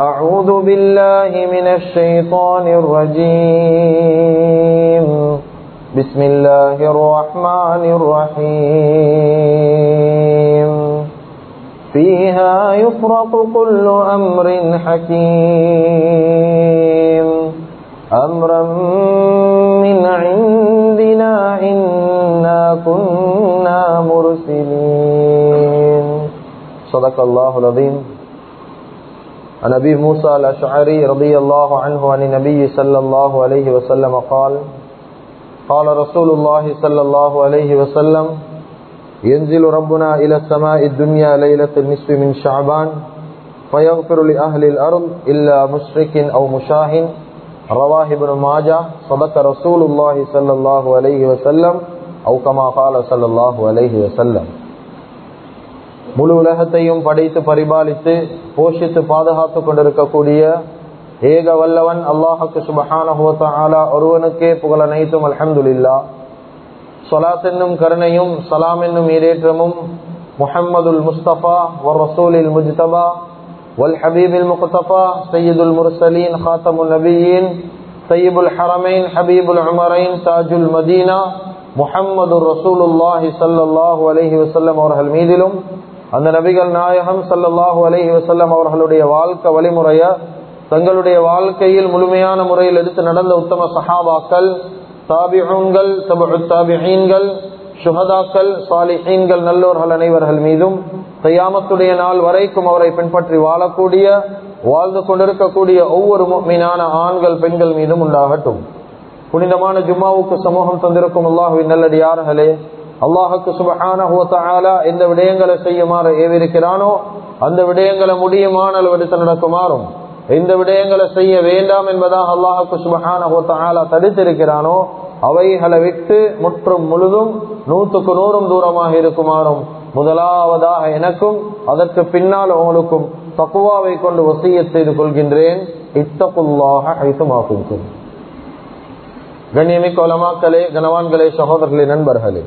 أعوذ بالله من الشيطان الرجيم. بسم الله الرحمن الرحيم. فيها يفرق كل أمر حكيم. أمرا من عندنا إنا كنا مرسلين. صدق الله العظيم. عن أبي موسى الأشعري رضي الله عنه عن النبي صلى الله عليه وسلم قال قال رسول الله صلى الله عليه وسلم، ينزل ربنا إلى السماء الدنيا ليلة النصف من شعبان، فيغفر لأهل الأرض إلا مشرك أو مشاهن رواه ابن ماجه، صدق رسول الله صلى الله عليه وسلم، أو كما قال صلى الله عليه وسلم. முழு உலகத்தையும் படைத்து பரிபாலித்து போஷித்து பாதுகாத்து கொண்டிருக்கக்கூடிய ஏக வல்லவன் அல்லாஹுக்கு சுபஹானா ஒருவனுக்கே புகழ் அனைத்தும் அலமதுல்லா சொலாத் என்னும் கருணையும் சலாம் என்னும் ஈரேற்றமும் முஹம்மதுல் முஸ்தபா வர் ரசூலில் முஜ்தபா வல் ஹபீபில் முக்தபா சையீதுல் முர்சலீன் ஹாத்தமுல் நபியின் சையீபுல் ஹரமைன் ஹபீபுல் உமரைன் தாஜுல் மதீனா முஹம்மது ரசூலுல்லாஹி சல்லாஹூ அலஹி வசல்லம் அவர்கள் மீதிலும் அந்த நபிகள் நாயகம் சல்லாஹூ அலஹி வசல்லம் அவர்களுடைய வாழ்க்கை வழிமுறைய தங்களுடைய வாழ்க்கையில் முழுமையான முறையில் எடுத்து நடந்த உத்தம சஹாபாக்கள் தாபிகங்கள் தாபிஹீன்கள் சுகதாக்கள் சாலிஹீன்கள் நல்லோர்கள் அனைவர்கள் மீதும் கையாமத்துடைய நாள் வரைக்கும் அவரை பின்பற்றி வாழக்கூடிய வாழ்ந்து கொண்டிருக்கக்கூடிய ஒவ்வொரு மீனான ஆண்கள் பெண்கள் மீதும் உண்டாகட்டும். புனிதமான ஜும்மாவுக்கு சமூகம் தந்திருக்கும் அல்லாஹுவின் நல்லடியார்களே அல்லாஹுக்கு சுபஹான எந்த விடயங்களை செய்யுமாறு ஏவிருக்கிறானோ அந்த விடயங்களை முடியுமான எடுத்து நடக்குமாறும் எந்த விடயங்களை செய்ய வேண்டாம் என்பதாக அல்லாஹுக்கு சுபஹான தடுத்திருக்கிறானோ அவைகளை விட்டு முற்றும் முழுதும் நூற்றுக்கு நூறும் தூரமாக இருக்குமாறும் முதலாவதாக எனக்கும் அதற்கு பின்னால் உங்களுக்கும் தக்குவாவை கொண்டு வசிய செய்து கொள்கின்றேன். இத்தகுல்லாக ஐத்துமாக்கும் கண்ணியமிக்க உலமாக்களே கனவான்களே சகோதரர்களே நண்பர்களே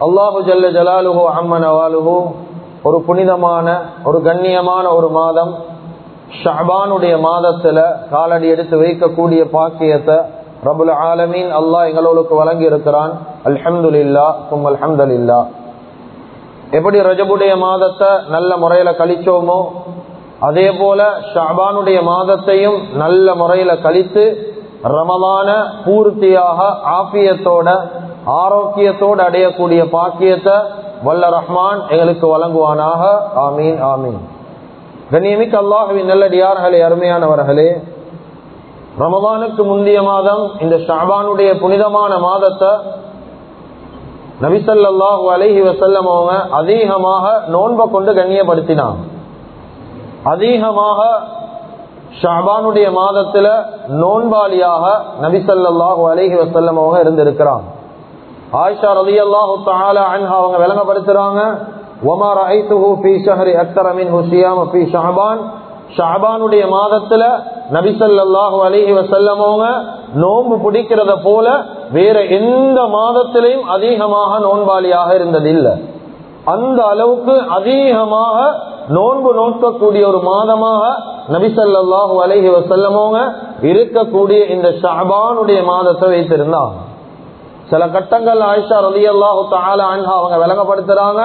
அல்லாஹு ஜல்ல ஜலாலுஹோ அம்மன் அவாலுஹோ ஒரு புனிதமான ஒரு கண்ணியமான ஒரு மாதம். ஷஹபானுடைய மாதத்துல காலடி எடுத்து வைக்கக்கூடிய பாக்கியத்தை ரபுல் ஆலமீன் அல்லாஹ் எங்களுக்கு வழங்கி இருக்கிறான் அல்ஹம்துல்லா தும் அல்ஹம்துல்லா எப்படி ரஜபுடைய மாதத்தை நல்ல முறையில கழிச்சோமோ அதே போல ஷஹபானுடைய மாதத்தையும் நல்ல முறையில கழித்து ரமமான பூர்த்தியாக ஆபியத்தோட ஆரோக்கியத்தோடு அடையக்கூடிய பாக்கியத்தை வல்ல ரஹ்மான் எங்களுக்கு வழங்குவானாக. ஆமீன் ஆமீன். கண்ணியமிக்க அல்லாஹுவின் நல்லடியார்களே அருமையானவர்களே ரமதானுக்கு முந்தைய மாதம் இந்த ஷாபானுடைய புனிதமான மாதத்தை நபிசல்லாஹு அலஹி வசல்லம் அவங்க அதிகமாக நோன்பை கொண்டு கண்ணியப்படுத்தினான் அதிகமாக ஷாபானுடைய மாதத்துல நோன்பாளியாக நபிசல்லாஹு அலஹி வசல்லம் அவங்க இருந்திருக்கிறான் ஆயிஷா ரதி அல்லாஹு அன்ஹா அவங்க விளங்கப்படுத்துறாங்க. ஒமார் ஐத்துஹு பி ஷஹரி அக்தர் அமின் ஹுஷியாம் பி ஷஹபான். ஷஹபானுடைய மாதத்துல நபிசல்லாஹு அலிஹி வசல்லமவங்க நோன்பு பிடிக்கிறத போல வேற எந்த மாதத்திலையும் அதிகமாக நோன்பாளியாக இருந்ததில்லை. அந்த அளவுக்கு அதிகமாக நோன்பு நோக்கக்கூடிய ஒரு மாதமாக நபிசல்லாஹு அலஹி வசல்லமவங்க இருக்கக்கூடிய இந்த ஷஹபானுடைய மாதத்தை வைத்திருந்தாங்க. சில கட்டங்கள் ஆயிஷா ரலி அல்லாஹு அன்ஹா அவங்க விளங்கப்படுத்துறாங்க.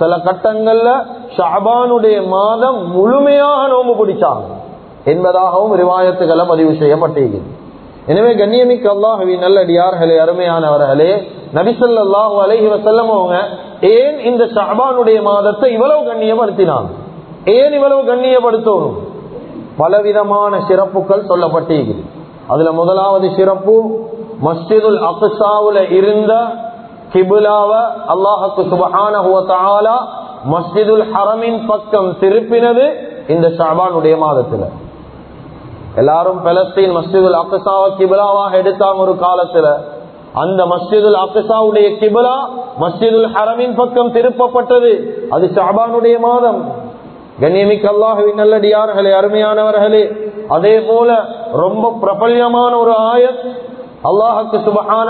சில கட்டங்கள்ல ஷாபானுடைய மாதம் முழுமையாக நோம்பு பிடிச்சாங்க. என்பதாகவும் ரிவாயத்துக்களை பதிவு செய்யப்பட்டிருக்கிறது எனவே கண்ணியமிக்க அல்லாஹவி நல்லடியார்களே அருமையானவர்களே நபிசல்லாஹு அலஹி வசல்லம் அவங்க ஏன் இந்த ஷாபானுடைய மாதத்தை இவ்வளவு கண்ணியப்படுத்தினாங்க? ஏன் இவ்வளவு கண்ணியப்படுத்தணும்? பலவிதமான சிறப்புகள் சொல்லப்பட்டிருக்கிறது அதுல முதலாவது சிறப்பு மஸ்ஜிதுல் அக்சாவுல இருந்த கிபுலாவ அல்லாஹுக்கு சுபஹான மஸ்ஜிதுல் ஹரமின் பக்கம் திருப்பினது இந்த ஷாபானுடைய மாதத்துல. எல்லாரும் பலஸ்தீன் மஸ்ஜிதுல் அக்சாவை கிபுலாவாக எடுத்தாங்க ஒரு காலத்துல. அந்த மஸ்ஜிதுல் அக்சாவுடைய கிபுலா மஸ்ஜிதுல் ஹரமின் பக்கம் திருப்பப்பட்டது. அது ஷாபானுடைய மாதம். கண்ணியமிக்க அல்லாஹுவின் நல்லடியார்களே அருமையானவர்களே அதே போல ரொம்ப பிரபல்யமான ஒரு ஆயத் அல்லாஹுக்கு சுபஹான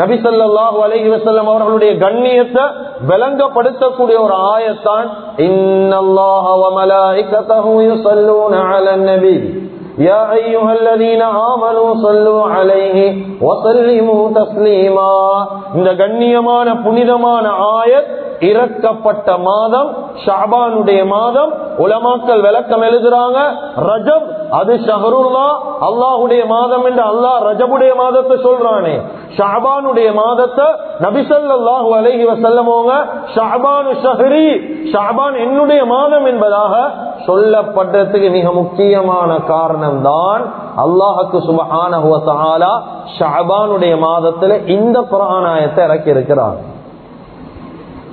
நபி சொல்லாஹு அலஹி வசல்லம் அவர்களுடைய கண்ணியத்தை விளங்கப்படுத்தக்கூடிய ஒரு ஆயத்தான் இன்னல்லாஹ வமலாயிகதஹு யுஸல்லூன அலன் நபி يا أيها الذين آمنوا صلوا عليه وسلموا تسليما இந்த கண்ணியமான புனிதமான ஆயத் இறக்கப்பட்ட மாதம் ஷாபானுடைய மாதம் உலமாக்கல் விளக்கம் எழுதுறாங்க ரஜப் அது ஷஹருல்லா அல்லாஹுடைய மாதம் என்று அல்லாஹ் ரஜபுடைய மாதத்தை சொல்றானே. ஷாபானுடைய மாதத்தை நபிசல்லாஹு அலஹி வசல்லமோங்க ஷாபானு ஷஹரி ஷாபான் என்னுடைய மாதம் என்பதாக சொல்லப்படுறதுக்கு மிக முக்கியமான காரணம் தான் அல்லாஹுக்கு சுபஹான ஷாபானுடைய மாதத்துல இந்த புராணாயத்தை இறக்கி இருக்கிறாங்க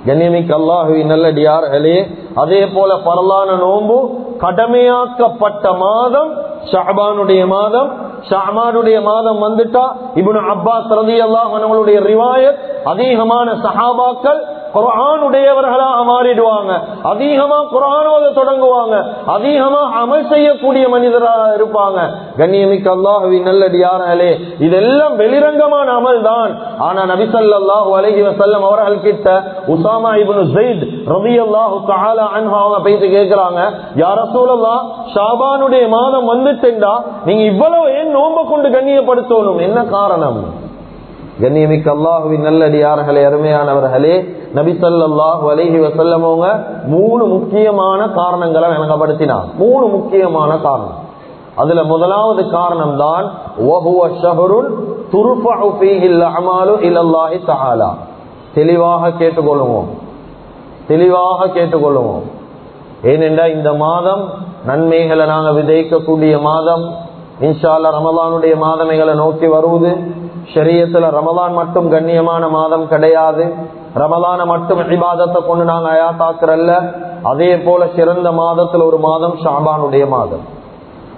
கண்ணியமிக்கு அல்லாஹுவி நல்லடியார்களே. அதே போல பரலான நோன்பு கடமையாக்கப்பட்ட மாதம் ஷஹபானுடைய மாதம் ஷஹமானுடைய மாதம் வந்துட்டா இபுன் அப்பாஸ் ரதி அல்லாஹ் அவங்களுடைய ரிவாயத் அதிகமான சஹாபாக்கள் குரானுடையவர்களாக மாறிடுவாங்க. அதிகமா குரானோத தொடங்குவாங்க. அதிகமா அமல் செய்யக்கூடிய மனிதராக இருப்பாங்க. கண்ணியமிக்க அல்லாஹவி நல்லடியார்களே இதெல்லாம் வெளிரங்கமான அமல் தான் ஆனா நபிசல்லாஹு அலஹி வசல்லம் அவர்கள் கிட்ட உசாமா இபனு ஜெயித் ரவி அல்லாஹு அவங்க பேசி கேட்கிறாங்க யார சூழல்லா ஷாபானுடைய மாதம் வந்துட்டா நீங்க இவ்வளவு ஏன் நோம்ப கொண்டு கண்ணியப்படுத்தணும்? என்ன காரணம்? கண்ணியமிக்க அல்லாஹுவின் நல்லடியார்களே அருமையானவர்களே நபிசல்லாஹு அலஹி வசல்லமவங்க மூணு முக்கியமான காரணங்களை விளங்கப்படுத்தினார். மூணு முக்கியமான காரணம். அதுல முதலாவது காரணம் தான் தெளிவாக கேட்டுக்கொள்ளுவோம் தெளிவாக கேட்டுக்கொள்ளுவோம் ஏனென்றா இந்த மாதம் நன்மைகளை நாங்கள் விதைக்கக்கூடிய மாதம் இன்ஷால்லா ரமலானுடைய மாதமைகளை நோக்கி வருவது ஷரியத்துல ரமலான் மட்டும் கண்ணியமான மாதம் கிடையாது. ரமலான மட்டும் இபாதத்தை கொண்டு நாங்க அயாத்தாக்குறல்ல. அதே போல சிறந்த மாதத்துல ஒரு மாதம் ஷாபானுடைய மாதம்.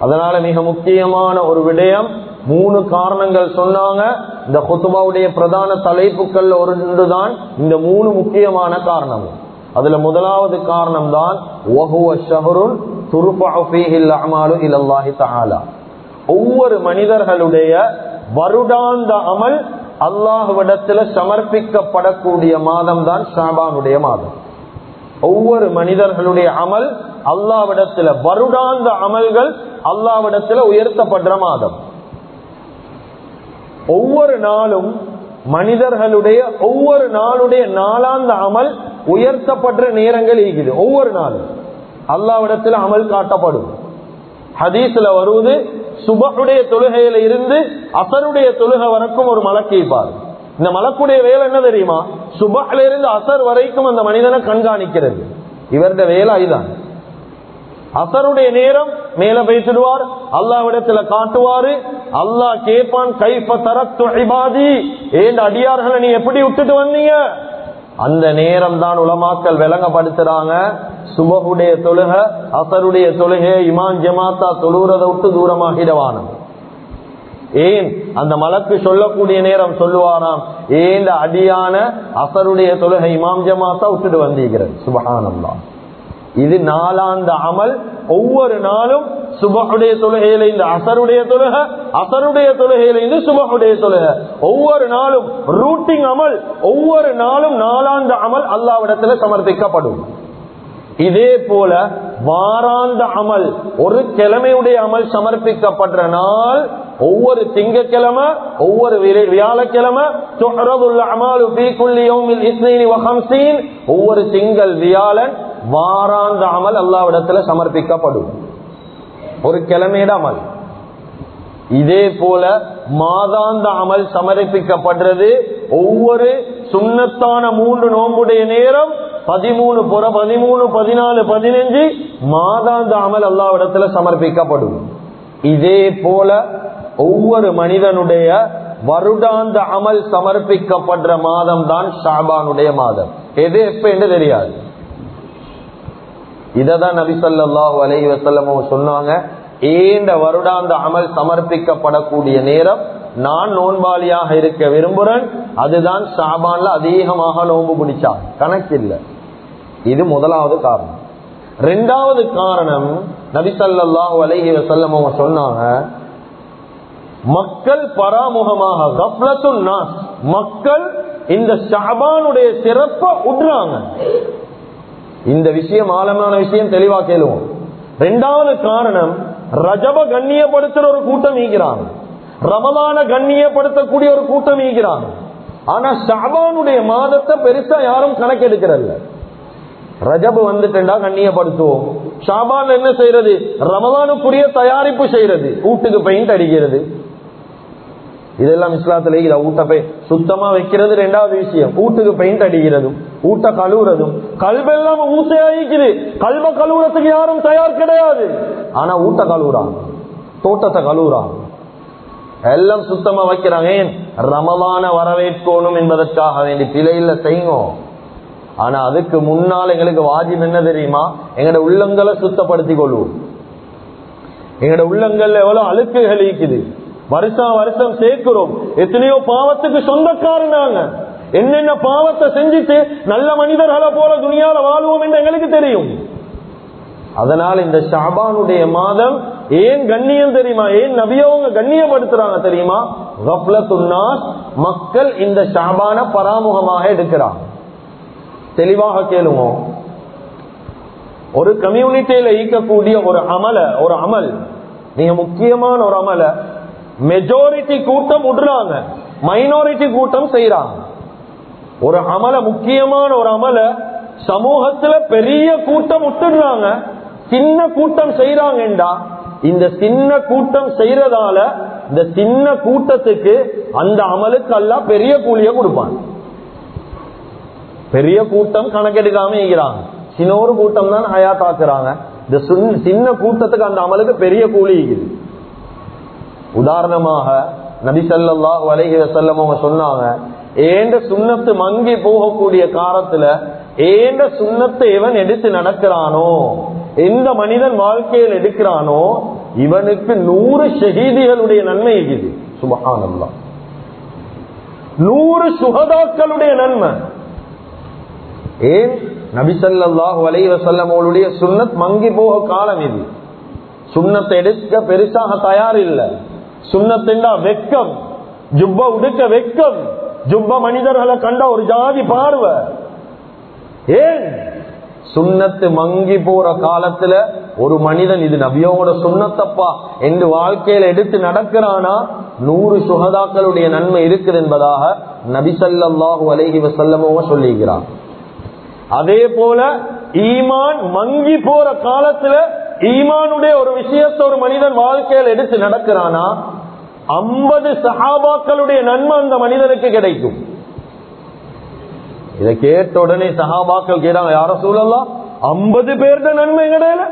அதனால மிக முக்கியமான ஒரு விடயம் மூணு காரணங்கள் சொன்னாங்க. இந்த ஹொத்துபாவுடைய பிரதான தலைப்புகள்ல ஒன்றுதான் இந்த மூணு முக்கியமான காரணம். அதுல முதலாவது காரணம் தான் ஒவ்வொரு மனிதர்களுடைய வருடாந்த அமல் அல்லாஹுவிடத்துல சமர்ப்பிக்கப்படக்கூடிய மாதம் தான் ஷாபானுடைய மாதம். ஒவ்வொரு மனிதர்களுடைய அமல் அல்லாவிடத்துல வருடாந்த அமல்கள் அல்லாவிடத்துல உயர்த்தப்படுற மாதம். ஒவ்வொரு நாளும் மனிதர்களுடைய ஒவ்வொரு நாளுடைய நாளாந்த அமல் உயர்த்தப்படுற நேரங்கள் இருக்குது. ஒவ்வொரு நாளும். அல்லாவிடத்துல அமல் காட்டப்படும். ஹதீஸ்ல வருவது சுபகுடைய தொழுகையில இருந்து அசருடைய தொழுகை வரைக்கும் ஒரு மலக்கு இந்த மலக்குடைய வேலை என்ன தெரியுமா? சுபஹ்ல இருந்து அசர் வரைக்கும் அந்த மனிதனை கண்காணிக்கிறது. இவருடைய வேலை இதுதான். அசருடைய நேரம் மேல பேசிடுவார் அல்லாவிடத்துல காட்டுவாரு அல்லாஹ் கேட்பான் கைப்ப தரத்து இபாதி. ஏன் அடியார்களை நீ எப்படி விட்டுட்டு வந்தீங்க? அந்த நேரம் தான் உலமாக்கல் விளங்கப்படுத்துறாங்க. சுபகுடைய தொழுக அசருடைய தொழுகை இமான் ஜமாத்தா தொழுறதை விட்டு தூரமாகிடவானம் ஏன்? அந்த மலக்கு சொல்லக்கூடிய நேரம் சொல்லுவாராம். ஏன் அடியான அசருடைய தொழுகை இமாம் ஜமாத்தா விட்டுட்டு வந்திருக்கிறது சுபகானந்தா இது நாலாந்த அமல். ஒவ்வொரு நாளும் சுபகுடைய தொழுகையில இந்த அசருடைய தொழுக அசருடைய தொழுகையில இருந்து சுபகுடைய தொழுக. ஒவ்வொரு நாளும் ரூட்டிங் அமல் ஒவ்வொரு நாளும் நாலாந்த அமல் அல்லாவிடத்துல சமர்ப்பிக்கப்படும். இதே போல வாராந்த அமல் ஒரு கிழமையுடைய அமல் சமர்ப்பிக்கப்படுற நாள் ஒவ்வொரு திங்கக்கிழமை ஒவ்வொரு வியாழக்கிழமை ஒவ்வொரு திங்கள் வியாழன் வாராந்த அமல் அல்லாவிடத்துல சமர்ப்பிக்கப்படும். ஒரு கிழமையிட அமல். இதே போல மாதாந்த அமல் சமர்ப்பிக்கப்படுறது ஒவ்வொரு சுண்ணத்தான மூன்று நோம்புடைய நேரம் பதிமூணு புற பதிமூணு பதினாலு பதினஞ்சு மாதாந்த அமல் அல்லாவிடத்துல சமர்ப்பிக்கப்படும். இதே போல ஒவ்வொரு மனிதனுடைய வருடாந்த அமல் சமர்ப்பிக்கப்படுற மாதம் தான் ஷாபானுடைய மாதம். எது எப்ப என்று தெரியாது. இததான் நபி சொல்லாஹு அலைஹி சொன்னாங்க. ஏண்ட வருடாந்த அமல் சமர்ப்பிக்கப்படக்கூடிய நேரம் நான் நோன்பாளியாக இருக்க விரும்புறேன். அதுதான் ஷாபான்ல அதிகமாக நோன்பு பிடிச்சா. கணக்கில்லை. இது முதலாவது காரணம். ரெண்டாவது காரணம் நபிசல்லாஹு அலஹி வசல்லம் சொன்னாங்க மக்கள் பராமுகமாக கப்லத்துன் மக்கள் இந்த ஷாபானுடைய சிறப்பை உட்றாங்க. இந்த விஷயம் ஆழமான விஷயம் தெளிவா கேளுவோம். ரெண்டாவது காரணம் ரஜப கண்ணியப்படுத்துற ஒரு கூட்டம் ஈகிறாங்க. ரமலான கண்ணியப்படுத்தக்கூடிய ஒரு கூட்டம் ஈகிறாங்க. ஆனா ஷாபானுடைய மாதத்தை பெருசா யாரும் கணக்கெடுக்கிறல்ல. ரஜபு வந்துட்டா கண்ணியப்படுத்துவோம். ஷாபான் என்ன செய்யறது? ரமலானுக்குரிய தயாரிப்பு செய்யறது. வீட்டுக்கு பெயிண்ட் அடிக்கிறது. இதெல்லாம் இஸ்லாத்துல இதை ஊட்ட சுத்தமா வைக்கிறது ரெண்டாவது விஷயம் ஊட்டுக்கு பெயிண்ட் அடிக்கிறதும் ஊட்ட கழுவுறதும் கல்வெல்லாம் ஊசையாயிக்குது கல்வ கழுவுறதுக்கு யாரும் தயார் கிடையாது ஆனா ஊட்ட கழுவுறான் தோட்டத்தை கழுவுறான் எல்லாம் சுத்தமா வைக்கிறாங்க ஏன் ரமலான வரவேற்கணும் என்பதற்காக வேண்டி பிழையில செய்யும் ஆனா அதுக்கு முன்னால் எங்களுக்கு வாஜிப் என்ன தெரியுமா எங்கட உள்ளங்களை சுத்தப்படுத்திக் கொள்வோம் எங்களோட உள்ளங்கள்ல எவ்வளவு அழுக்குகள் இருக்குது வருஷம் வருஷம் சேர்க்கிறோம். எத்தனையோ பாவத்துக்கு சொந்தக்காரனாங்க என்னென்ன பாவத்தை செஞ்சுட்டு நல்ல மனிதர்களை போல துணியால வாழ்வோம் என்று எங்களுக்கு தெரியும். அதனால் இந்த ஷாபானுடைய மாதம் ஏன் கண்ணியம் தெரியுமா? ஏன் நபியவங்க கண்ணியப்படுத்துறாங்க தெரியுமா? மக்கள் இந்த ஷாபான பராமுகமாக எடுக்கிறாங்க. தெளிவாக கேளுங்க. ஒரு கம்யூனிட்டியில ஈக்கக்கூடிய ஒரு அமல ஒரு அமல் மிக முக்கியமான ஒரு அமல மெஜாரிட்டி கூட்டம் விடுறாங்க. மைனாரிட்டி கூட்டம் செய்யறாங்க ஒரு அமல முக்கியமான ஒரு அமல சமூகத்துல பெரிய கூட்டம் விட்டுடுறாங்க. சின்ன கூட்டம் செய்யறாங்கடா இந்த சின்ன கூட்டம் செய்யறதால இந்த சின்ன கூட்டத்துக்கு அந்த அமலுக்கு எல்லாம் பெரிய கூலிய கொடுப்பாங்க. பெரிய கூட்டம் கணக்கெடுக்காம இருக்கிறாங்க சின்ன ஒரு கூட்டம் தான் ஹயாத்தாக்குறாங்க இந்த சின்ன கூட்டத்துக்கு அந்த அமலுக்கு பெரிய கூலி இருக்குது. உதாரணமாக நபிசல்லா வலைகி வசல்லம் அவங்க சொன்னாங்க ஏண்ட சுண்ணத்து மங்கி போகக்கூடிய காலத்துல ஏண்ட சுண்ணத்தை இவன் எடுத்து நடக்கிறானோ? எந்த மனிதன் வாழ்க்கையில் எடுக்கிறானோ? இவனுக்கு நூறு ஷஹீதிகளுடைய நன்மை இது சுபகானந்தா நூறு சுகதாக்களுடைய நன்மை. ஏன்? நபிசல்லாஹு அலை வசல்லமோளுடைய சுண்ணத் மங்கி போக காலம் இது. சுண்ணத்தை எடுக்க பெருசாக தயார் இல்லை சுண்ணத்தின் வெக்கம். ஜுப்ப உடுக்க வெக்கம். ஜுப்ப மனிதர்களை கண்ட ஒரு ஜாதி பார்வை. ஏன்? சுண்ணத்து மங்கி போற காலத்துல ஒரு மனிதன் இது நபியோட சுண்ணத்தப்பா என்று வாழ்க்கையில எடுத்து நடக்கிறானா? நூறு சுகதாக்களுடைய நன்மை இருக்குது என்பதாக நபிசல்லாஹு அலைஹி வசல்லமோக சொல்லிக்கிறான் அதே போல ஈமான் மங்கி போற காலத்துல ஈமானுடைய ஒரு விஷயத்தை ஒரு மனிதன் வாழ்க்கையில் எடுத்து நடக்கிறானா? ஐம்பது சஹாபாக்களுடைய நன்மை அந்த மனிதனுக்கு கிடைக்கும். இதை கேட்ட உடனே சஹாபாக்கள் கேட்டாங்க யார சூழலாம் ஐம்பது பேர்த நன்மை கிடையாது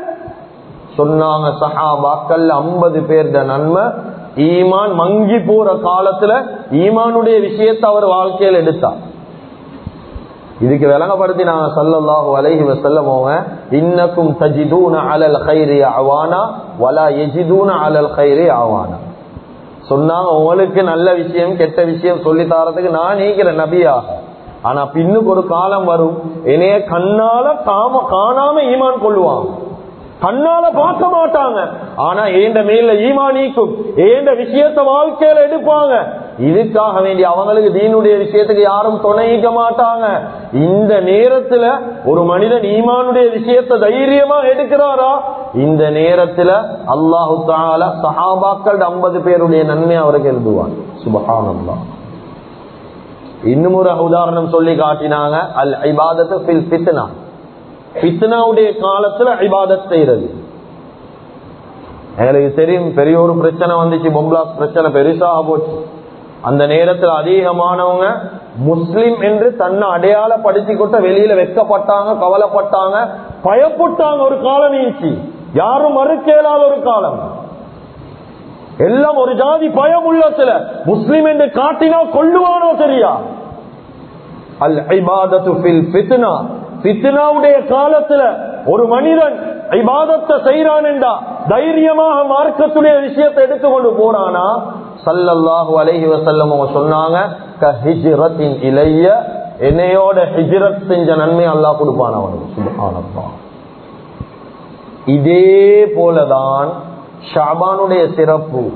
சொன்னாங்க சஹாபாக்கள் ஐம்பது பேர்த நன்மை ஈமான் மங்கி போற காலத்துல ஈமானுடைய விஷயத்தை அவர் வாழ்க்கையில் எடுத்தார். இதுக்கு விளங்கப்படுத்தி நாங்க சல்லல்லாஹு அலைஹி போவேன் இன்னக்கும் தஜிதூன அலல் கைரி அவானா வலா எஜிதூன அலல் கைரி அவானா. சொன்னா உங்களுக்கு நல்ல விஷயம் கெட்ட விஷயம் சொல்லி தாரதுக்கு நான் நீக்கிறேன் நபியா. ஆனா பின்னுக்கு ஒரு காலம் வரும். என்னைய கண்ணால காம காணாம ஈமான் கொள்ளுவாங்க கண்ணால பார்க்க மாட்டாங்க. ஆனா ஏண்ட மேல ஈமானிக்கும் ஏண்ட விஷயத்த வாழ்க்கையில எடுப்பாங்க? இதுக்காக வேண்டி அவங்களுக்கு தீனுடைய விஷயத்துக்கு யாரும் துணைக்க மாட்டாங்க. இந்த நேரத்துல ஒரு மனிதன் ஈமானுடைய விஷயத்தை தைரியமா எடுக்கிறாரா? இந்த நேரத்துல அல்லாஹு தால சஹாபாக்கள் ஐம்பது பேருடைய நன்மை அவருக்கு எழுதுவான். சுபகானந்தா இன்னும் ஒரு உதாரணம் சொல்லி காட்டினாங்க. அல் ஐபாதத்தை ஃபில் பித்னாவுடைய காலத்துல ஐபாதத் செய்யறது எங்களுக்கு தெரியும் பெரிய ஒரு பிரச்சனை வந்துச்சு. பொம்பளாஸ் பிரச்சனை பெருசாக போச்சு. அந்த நேரத்தில் அதிகமானவங்க முஸ்லிம் என்று தன்னை அடையாளப்படுத்தி கொட்ட வெளியில வெக்கப்பட்டாங்க கவலைப்பட்டாங்க பயப்பட்டாங்க ஒரு காலம் நீச்சி யாரும் மறுக்கேலாத ஒரு காலம். எல்லாம் ஒரு ஜாதி பயம் உள்ள சில முஸ்லிம் என்று காட்டினா கொள்ளுவானோ சரியா? அல் ஐபாதத்து பித்னாவுடைய காலத்துல ஒரு மனிதன் ஐபாதத்தை செய்யறான் என்றா தைரியமாக மார்க்கத்துடைய விஷயத்தை எடுத்துக்கொண்டு போறானா சல்லல்லாஹு அலஹி வசல்லம் அவங்க சொன்னாங்க இளைய என்னையோட ஹிஜ்ரத் செஞ்ச நன்மை அல்லாஹ் கொடுப்பான் அவனுக்கு. இதே போலதான் ஷாபானுடைய சிறப்பு.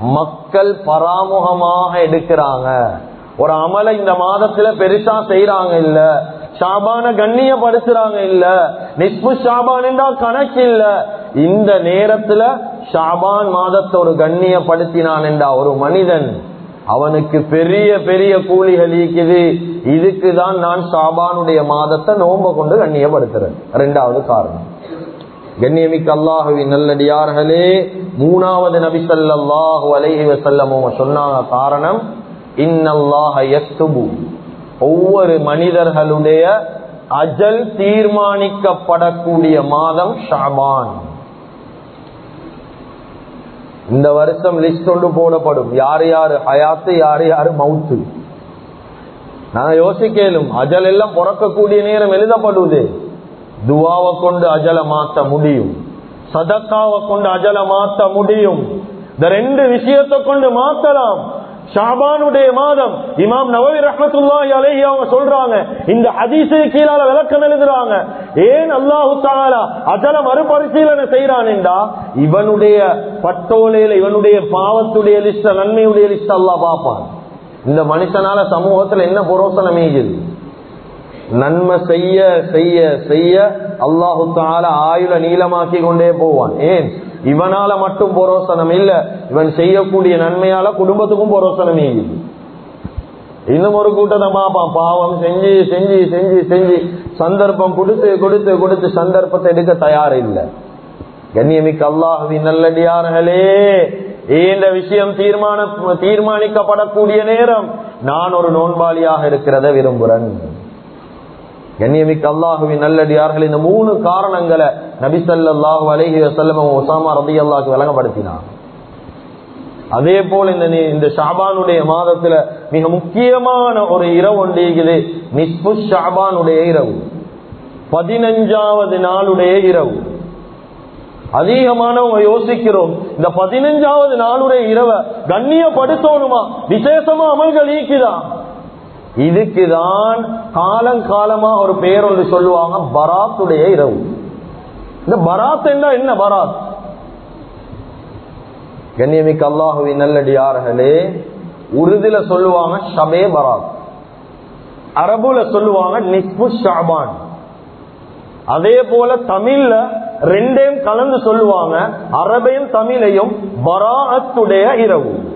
மக்கள் பராமுகமாக எடுக்கிறாங்க. ஒரு அமலை இந்த மாதத்துல பெருசா செய்யறாங்க இல்ல. ஷாபான கண்ணியப்படுத்துறாங்க இல்ல. நிஸ்பு ஷாபான் கணக்கு இல்ல. இந்த நேரத்துல ஷாபான் மாதத்தை ஒரு கண்ணியப்படுத்தினான் என்றா ஒரு மனிதன். அவனுக்கு பெரிய பெரிய கூலிகள் இருக்குது இதுக்குதான் நான் ஷாபானுடைய மாதத்தை நோம்ப கொண்டு கண்ணியப்படுத்துறேன். ரெண்டாவது காரணம். கண்ணியமிக்க அல்லாஹுவின் நல்லடியார்களே மூணாவது நபி ஸல்லல்லாஹு அலைஹி வஸல்லம் சொன்னாங்க காரணம் இன்னல்லாஹ யக்துபு ஒவ்வொரு மனிதர்களுடைய அஜல் தீர்மானிக்கப்படக்கூடிய மாதம் ஷாபான். இந்த வருஷம் லிஸ்ட் ஒன்று போடப்படும். யார் யாரு? ஹயாத்து யார் யாரு? மவுத்து. நான் யோசிக்கலும் அஜல் எல்லாம் பிறக்கக்கூடிய நேரம் எழுதப்படுவது துவாவை கொண்டு அஜல மாத்த முடியும். சதக்காவை கொண்டு அஜல மாத்த முடியும். இந்த ரெண்டு விஷயத்தை கொண்டு மாத்தலாம். ஷாபானுடைய மாதம். இமாம் நவவி ரஹமத்துல்லாஹி அலைஹி அவங்க சொல்றாங்க. இந்த ஹதீஸை கீழால விளக்கம் எழுதுறாங்க. ஏன் அல்லாஹு தாலா அஜல மறுபரிசீலனை செய்யறான் என்றா இவனுடைய பட்டோலையில இவனுடைய பாவத்துடைய லிஸ்ட நன்மையுடைய லிஸ்ட் அல்லாஹ் பார்ப்பான். இந்த மனுஷனால சமூகத்துல என்ன புரோசனம் இருக்குது நன்மை செய்ய செய்ய செய்ய அல்லாஹு தால ஆயுள நீளமாக்கி கொண்டே போவான். ஏன்? இவனால மட்டும் பொரோசனம் இல்ல. இவன் செய்யக்கூடிய நன்மையால குடும்பத்துக்கும் பொரோசனம் இல்லை. இன்னும் ஒரு கூட்டத்தை பார்ப்பான். பாவம் செஞ்சு செஞ்சு செஞ்சு செஞ்சு சந்தர்ப்பம் கொடுத்து கொடுத்து கொடுத்து சந்தர்ப்பத்தை எடுக்க தயார் இல்லை. கண்ணியமிக்க அல்லாஹுவின் நல்லடியார்களே இந்த விஷயம் தீர்மான தீர்மானிக்கப்படக்கூடிய நேரம் நான் ஒரு நோன்பாளியாக இருக்கிறத விரும்புகிறேன் கண்ணியமிக்க அல்லாஹுவின் நல்லடியார்கள் இந்த மூணு காரணங்களை நபிசல்லாஹு அலஹி வசல்லம் ஒசாமா ரபி அல்லாஹுக்கு விளங்கப்படுத்தினார் அதே போல இந்த இந்த ஷாபானுடைய மாதத்துல மிக முக்கியமான ஒரு இரவு ஒன்றியது நிஸ்பு ஷாபானுடைய இரவு. பதினஞ்சாவது நாளுடைய இரவு. அதிகமானவங்க யோசிக்கிறோம் இந்த பதினஞ்சாவது நாளுடைய இரவை கண்ணியப்படுத்தணுமா? விசேஷமா அமல்கள் ஈக்குதா இதுக்குதான் காலங்காலமா ஒரு பெயர் ஒன்று சொல்லுவாங்க பராத்துடைய இரவு. இந்த பராத் என்ன என்ன பராத்? கண்ணியமிக்கு அல்லாஹுவி நல்லடியார்களே உருதுல சொல்லுவாங்க ஷபே பராத். அரபுல சொல்லுவாங்க நிஸ்பு ஷாபான். அதே போல தமிழ்ல ரெண்டையும் கலந்து சொல்லுவாங்க அரபையும் தமிழையும் பராத்துடைய இரவு.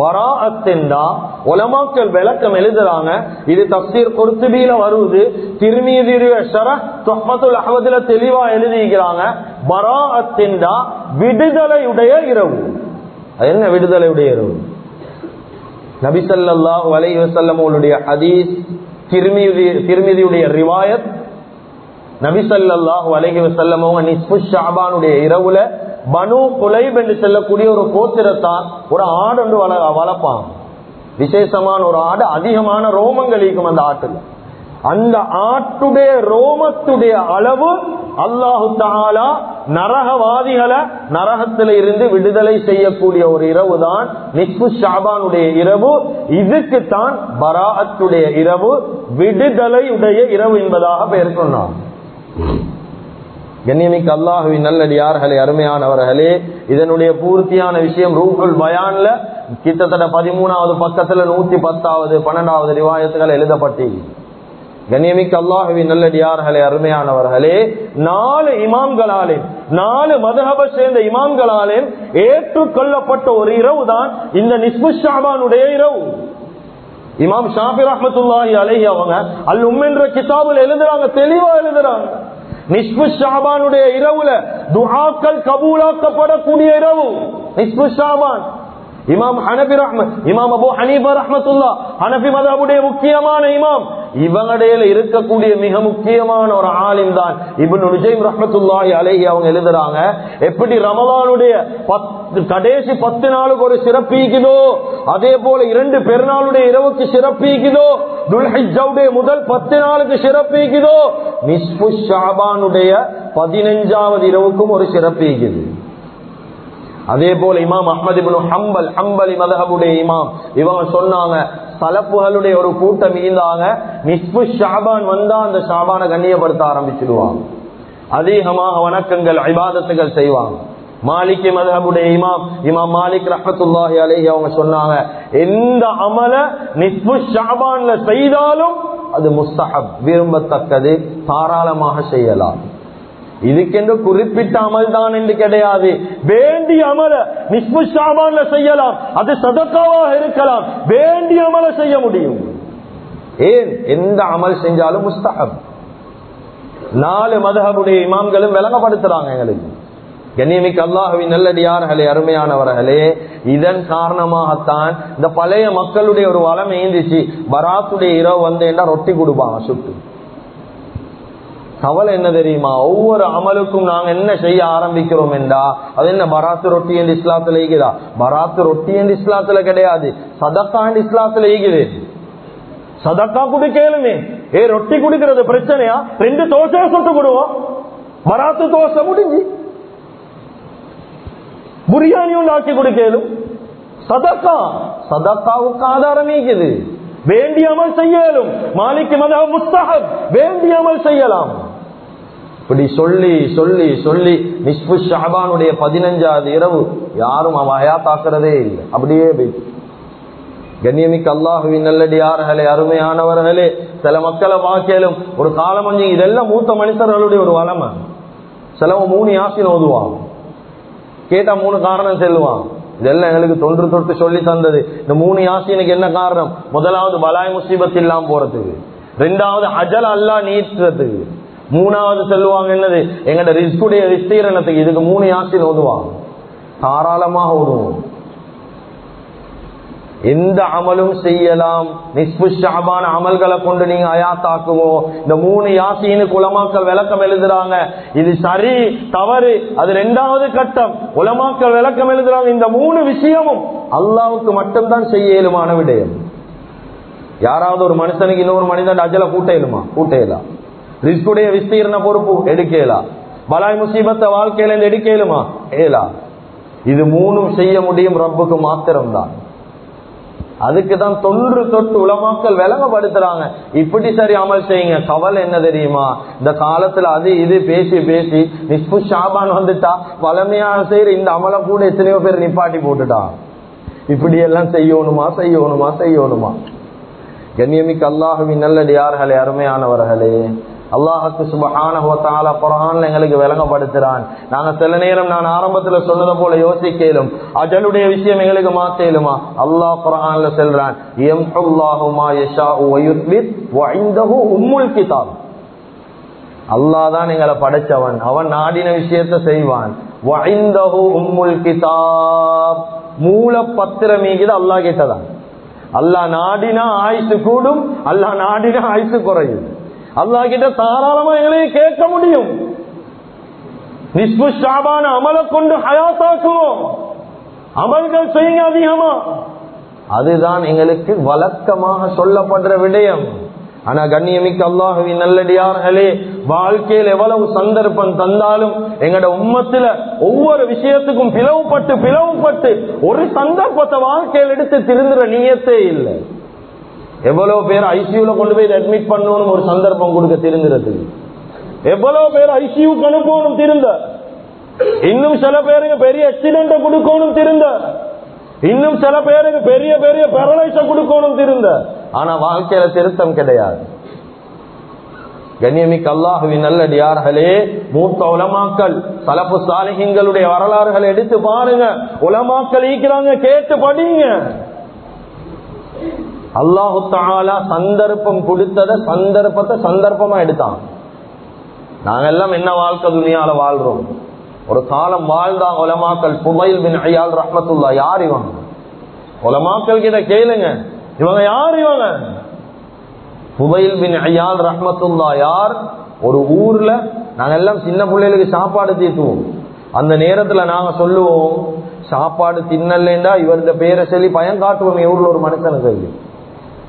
பராஅத்தெண்டா உலமாக்கள் விளக்கம் எழுதுறாங்க இது தப்சீர் குர்த்துபியில வருவது திருநீதிரிய ஷரஹத்துல் அகமதுல தெளிவா எழுதிக்கிறாங்க பராஅத்தெண்டா விடுதலையுடைய இரவு. என்ன விடுதலையுடைய இரவு? நபிசல்லா வலை வசல்லமோளுடைய ஹதீஸ் திருமிதி திருமிதியுடைய ரிவாயத் நபிசல்லாஹு அலைஹி வசல்லமோ நிஸ்பு ஷாபானுடைய இரவுல பனு குலைப் என்று சொல்லக்கூடிய ஒரு கோத்திரத்தான் ஒரு ஆடு ஒன்று வள வளர்ப்பான் விசேஷமான ஒரு ஆடு அதிகமான ரோமங்கள் இருக்கும் அந்த ஆட்டுல. அந்த ஆட்டுடைய ரோமத்துடைய அளவு அல்லாஹு தாலா நரகவாதிகளை நரகத்தில இருந்து விடுதலை செய்யக்கூடிய ஒரு இரவு தான் நிஸ்பு ஷாபானுடைய இரவு. இதுக்கு தான் பராத்துடைய இரவு விடுதலையுடைய இரவு என்பதாக பெயர் சொன்னார் கண்ணியமிக்க அல்லாஹுவின் நல்லடியார்களே அருமையானவர்களே இதனுடைய பூர்த்தியான விஷயம் ரூகுல் பயான்ல கிட்டத்தட்ட பதிமூணாவது பக்கத்துல நூத்தி பத்தாவது பன்னெண்டாவது ரிவாயத்துகள் எழுதப்பட்டு கண்ணியமிக்க அல்லாஹுவின் நல்லடியார்களே அருமையானவர்களே நாலு இமாம்களாலே நாலு மதுஹப சேர்ந்த இமாம்களாலே ஏற்றுக்கொள்ளப்பட்ட ஒரு இரவு தான் இந்த நிஸ்பு ஷாபானுடைய இரவு. இமாம் ஷாபி ரஹமத்துல்லாஹி அலஹி அவங்க அல் உம் என்ற கிதாபில் எழுதுறாங்க தெளிவா எழுதுறாங்க. நிஸ்பு ஷாபானுடைய இரவுல துஹாக்கள் கபூலாக்கப்படக்கூடிய இரவு. நிஸ்பு ஷாபான். இமாம் ஹனபி ரஹ்மத் இமாம் அபு ஹனீபா ரஹ்மத்துல்லா ஹனபி மதாபுடைய முக்கியமான இமாம். இவங்கடையில இருக்கக்கூடிய மிக முக்கியமான ஒரு ஆலிம் தான் இப்னு நுஜைம் ரஹ்மத்துல்லாஹி அலைஹி அவங்க எழுதுறாங்க. எப்படி ரமலானுடைய பத்து கடைசி பத்து நாளுக்கு ஒரு சிறப்பீக்குதோ அதே போல இரண்டு பெருநாளுடைய இரவுக்கு சிறப்பீக்குதோ துல்ஹிஜவுடைய முதல் பத்து நாளுக்கு சிறப்பீக்குதோ நிஸ்பு ஷாபானுடைய பதினஞ்சாவது இரவுக்கும் ஒரு சிறப்பீக்குது. அதே போல இமாம் அஹமது ஹம்பல் ஹம்பலி மதஹபுடைய இமாம் இவங்க சொன்னாங்க சலப்புகளுடைய ஒரு கூட்டம் இருந்தாங்க நிஸ்பு ஷாபான் வந்தா அந்த ஷாபானை கண்ணியப்படுத்த ஆரம்பிச்சிடுவாங்க. அதிகமாக வணக்கங்கள் ஐபாதத்துகள் செய்வாங்க. மாலிக் மதஹபுடைய இமாம் இமாம் மாலிக் ரஹத்துல்லாஹி அலஹி அவங்க சொன்னாங்க எந்த அமல நிஸ்பு ஷாபான்ல செய்தாலும் அது முஸ்தஹப் விரும்பத்தக்கது தாராளமாக செய்யலாம். இதுக்கென்று குறிப்பிட்ட அமல் தான் என்று கிடையாது. வேண்டிய அமல நிஸ்பு செய்யலாம். அது சதக்காவாக இருக்கலாம். வேண்டிய அமல செய்ய முடியும். ஏன்? எந்த அமல் செஞ்சாலும் முஸ்தகம் நாலு மதகபுடைய இமாம்களும் விளங்கப்படுத்துறாங்க எங்களுக்கு. கண்ணியமிக்கு அல்லாஹுவின் நல்லடியார்களே அருமையானவர்களே இதன் காரணமாகத்தான் இந்த பழைய மக்களுடைய ஒரு வளம் ஏந்திச்சு பராத்துடைய இரவு வந்தேன்டா ரொட்டி கொடுப்பாங்க சுட்டு. கவலை என்ன தெரியுமா? ஒவ்வொரு அமலுக்கும் நாங்க என்ன செய்ய ஆரம்பிக்கிறோம் என்றா அது என்ன பராத்து ரொட்டி என்று இஸ்லாத்துல ஈகுதா பராத்து ரொட்டி என்று இஸ்லாத்துல கிடையாது. சதக்கா இஸ்லாத்துல ஈகுது சதக்கா குடிக்கலுமே ஏ ரொட்டி குடிக்கிறது பிரச்சனையா? ரெண்டு தோசையா சுட்டு கொடுவோம். பராத்து தோசை முடிஞ்சு. புரியாணி உண்டாக்கி ஆக்கி கொடுக்கலும் சதக்கா. சதக்காவுக்கு ஆதாரம் ஈகுது வேண்டியாமல் செய்யலும். மாலிக்கு மத முஸ்தகப் வேண்டியாமல் செய்யலாம். இப்படி சொல்லி சொல்லி சொல்லி நிஸ்பு ஷாபானுடைய பதினஞ்சாவது இரவு யாரும் அவன் அயாத்தாக்குறதே இல்லை. அப்படியே போயிட்டு. கண்ணியமிக்க அல்லாஹுவின் நல்லடியார்களே அருமையானவர்களே சில மக்களை வாக்கலும் ஒரு காலம் வந்து இதெல்லாம் மூத்த மனுஷர்களுடைய ஒரு வளமை. சிலவன் மூணு யாசின் ஓதுவான். கேட்டா மூணு காரணம் செல்வான் இதெல்லாம் எங்களுக்கு தொன்று தொட்டு சொல்லி தந்தது. இந்த மூணு யாசினுக்கு என்ன காரணம்? முதலாவது பலாய் முசீபத் இல்லாம போறதுக்கு. ரெண்டாவது அஜல் அல்லா நீட்டுறதுக்கு. மூணாவது சொல்லுவாங்க என்னது? எங்கட ரிஸ்குடைய விஸ்தீரணத்துக்கு இதுக்கு மூணு யாசின் ஓதுவாங்க. தாராளமாக ஓதுவோம். எந்த அமலும் செய்யலாம்? நிஸ்புஷாபான அமல்களை கொண்டு நீங்க அயாத்தாக்குவோம் இந்த மூணு யாசின்னு குலமாக்கள் விளக்கம் எழுதுறாங்க. இது சரி தவறு அது ரெண்டாவது கட்டம். குலமாக்கள் விளக்கம் எழுதுறாங்க. இந்த மூணு விஷயமும் அல்லாவுக்கு மட்டும்தான் செய்ய இயலுமான விடயம். யாராவது ஒரு மனுஷனுக்கு இன்னொரு மனிதன் அஜல கூட்டையிலுமா கூட்டையிலாம் கூட்ட இயலாம் ரிஸ்குடைய விஸ்தீர்ண பொறுப்பு எடுக்கலா? பலாய் முசீபத்தை வாழ்க்கையில எடுக்கலுமா? ஏலா. இது மூணும் செய்ய முடியும் ரப்புக்கு மாத்திரம்தான். அதுக்கு தான் தொன்று தொட்டு உலமாக்கள் விளங்கப்படுத்துறாங்க. இப்படி சரி அமல் செய்யுங்க. கவலை என்ன தெரியுமா? இந்த காலத்துல அது இது பேசி பேசி நிஸ்பு ஷாபான் வந்துட்டா பழமையான செய்யற இந்த அமலை கூட எத்தனையோ பேர் நிப்பாட்டி போட்டுட்டான் இப்படி எல்லாம் செய்யணுமா? செய்யணுமா? செய்யணுமா? கண்ணியமிக்கு அல்லாஹுவின் நல்லடியார்களே அருமையானவர்களே அல்லாஹுக்கு சுபஹான குரான்ல எங்களுக்கு விளங்கப்படுத்துறான். நாங்க சில நேரம் நான் ஆரம்பத்துல சொன்னதை போல யோசிக்கலும் அஜலுடைய விஷயம் எங்களுக்கு மாத்தேலுமா? அல்லாஹ் குரான்ல செல்றான் உம்முல் கிதாப். அல்லாஹ் தான் எங்களை படைச்சவன். அவன் நாடின விஷயத்த செய்வான். உம்முல் கிதாப். மூல பத்திரமீகிது அல்லாஹ் கிட்டதான். அல்லாஹ் நாடினா ஆயுசு கூடும் அல்லாஹ் நாடினா ஆயுசு குறையும். அல்லா கிட்ட தாராளமா எங்களையும் கேட்க முடியும். நிஸ்பு ஷாபான அமலை கொண்டு ஹயாத்தாக்குவோம். அமல்கள் செய்யுங்க அதிகமா. அதுதான் எங்களுக்கு வழக்கமாக சொல்லப்படுற விடயம். ஆனா கண்ணியமிக்க அல்லாஹுவின் நல்லடியார்களே வாழ்க்கையில் எவ்வளவு சந்தர்ப்பம் தந்தாலும் எங்கட உம்மத்துல ஒவ்வொரு விஷயத்துக்கும் பிளவுபட்டு பிளவுபட்டு ஒரு சந்தர்ப்பத்தை வாழ்க்கையில் எடுத்து திருந்துற நீயத்தே இல்லை. எவ்வளவு பேர் ஐசியூல கொண்டு போய் அட்மிட் பண்ணணும் ஒரு சந்தர்ப்பம் கொடுக்க திருந்துறது. எவ்வளவு பேர் ஐசியூக்கு அனுப்பணும் திருந்த. இன்னும் சில பேருக்கு பெரிய ஆக்சிடென்ட கொடுக்கணும் திருந்த. இன்னும் சில பேருக்கு பெரிய பெரிய பெரலைஸ கொடுக்கணும் திருந்த. ஆனா வாழ்க்கையில திருத்தம் கிடையாது. கண்ணியமிக்கு அல்லாஹுவின் நல்லடியார்களே மூத்த உலமாக்கள் சலப்பு சாலிகங்களுடைய வரலாறுகளை எடுத்து பாருங்க. உலமாக்கள் ஈக்கிறாங்க கேட்டு படிங்க. அல்லாஹு தாலா சந்தர்ப்பம் கொடுத்தத சந்தர்ப்பத்தை சந்தர்ப்பமா எடுத்தான். நாங்கெல்லாம் என்ன வாழ்க்கை துணியால வாழ்றோம்? ஒரு காலம் வாழ்ந்தா உலமாக்கல் புமையில் பின் ஐயால் ரஹமத்துல்லா யார் இவங்க உலமாக்கல் கிட்ட கேளுங்க. இவங்க யார் இவங்க? புமையில் பின் ஐயால் ரஹமத்துல்லா யார்? ஒரு ஊர்ல நாங்க எல்லாம் சின்ன பிள்ளைகளுக்கு சாப்பாடு தீர்த்துவோம் அந்த நேரத்துல நாங்க சொல்லுவோம் சாப்பாடு தின்னலேண்டா இவருடைய பேரை சொல்லி பயம் காட்டுவோம். ஊர்ல ஒரு மனுஷனுக்கு.